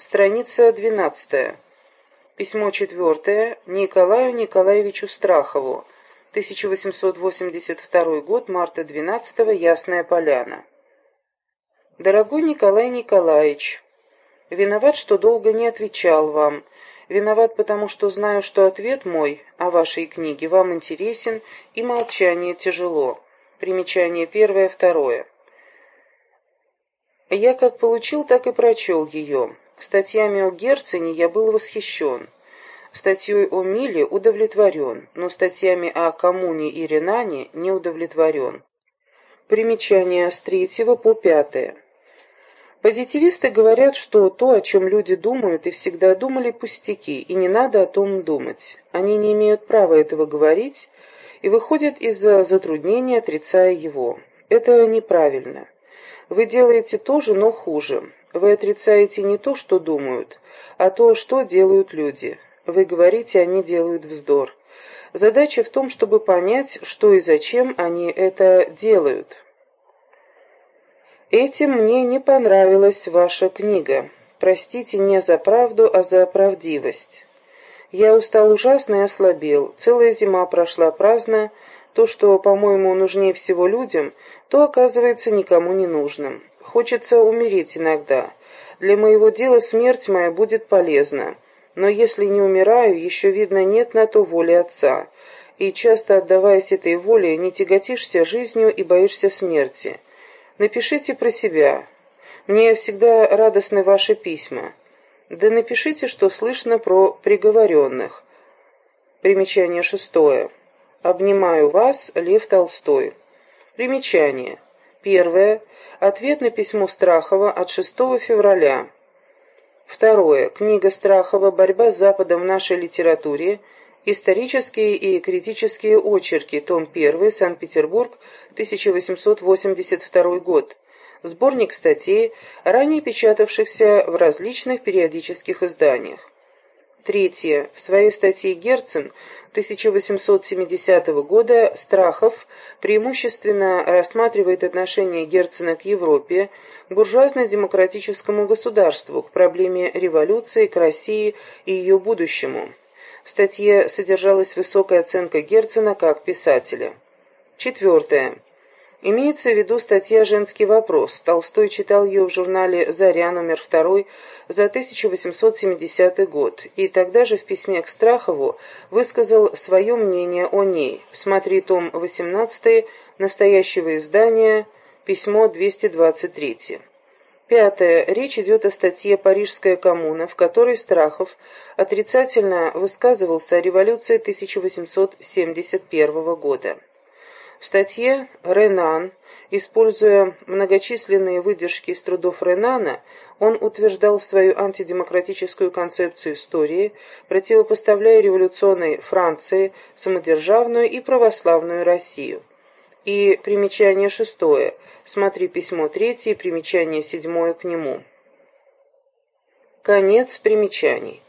страница 12. Письмо четвертое Николаю Николаевичу Страхову, 1882 год, марта 12 Ясная Поляна. Дорогой Николай Николаевич, виноват, что долго не отвечал вам. Виноват, потому что знаю, что ответ мой о вашей книге вам интересен, и молчание тяжело. Примечание первое, второе. Я как получил, так и прочел ее. Статьями о Герцене я был восхищен. Статьей о Миле удовлетворен, но статьями о Коммуне и Ренане не удовлетворен. Примечание с третьего по пятое. Позитивисты говорят, что то, о чем люди думают и всегда думали, пустяки, и не надо о том думать. Они не имеют права этого говорить и выходят из-за затруднения, отрицая его. Это неправильно. Вы делаете то же, но хуже. Вы отрицаете не то, что думают, а то, что делают люди. Вы говорите, они делают вздор. Задача в том, чтобы понять, что и зачем они это делают. Этим мне не понравилась ваша книга. Простите не за правду, а за правдивость. Я устал ужасно и ослабел. Целая зима прошла праздно, то, что, по-моему, нужнее всего людям, то оказывается никому не нужным. Хочется умереть иногда. Для моего дела смерть моя будет полезна. Но если не умираю, еще, видно, нет на то воли Отца. И часто, отдаваясь этой воле, не тяготишься жизнью и боишься смерти. Напишите про себя. Мне всегда радостны ваши письма. Да напишите, что слышно про приговоренных. Примечание шестое. Обнимаю вас, Лев Толстой. Примечание. Первое. Ответ на письмо Страхова от 6 февраля. Второе. Книга Страхова «Борьба с Западом в нашей литературе. Исторические и критические очерки». Том 1. Санкт-Петербург. 1882 год. Сборник статей, ранее печатавшихся в различных периодических изданиях. Третье. В своей статье Герцен 1870 года Страхов преимущественно рассматривает отношение Герцена к Европе, к буржуазно-демократическому государству, к проблеме революции, к России и ее будущему. В статье содержалась высокая оценка Герцена как писателя. Четвертое. Имеется в виду статья «Женский вопрос». Толстой читал ее в журнале «Заря» номер 2 за 1870 год, и тогда же в письме к Страхову высказал свое мнение о ней. Смотри том 18 настоящего издания, письмо 223. Пятое. Речь идет о статье «Парижская коммуна», в которой Страхов отрицательно высказывался о революции 1871 года. В статье «Ренан», используя многочисленные выдержки из трудов Ренана, он утверждал свою антидемократическую концепцию истории, противопоставляя революционной Франции самодержавную и православную Россию. И примечание шестое. Смотри письмо третье, примечание седьмое к нему. Конец примечаний.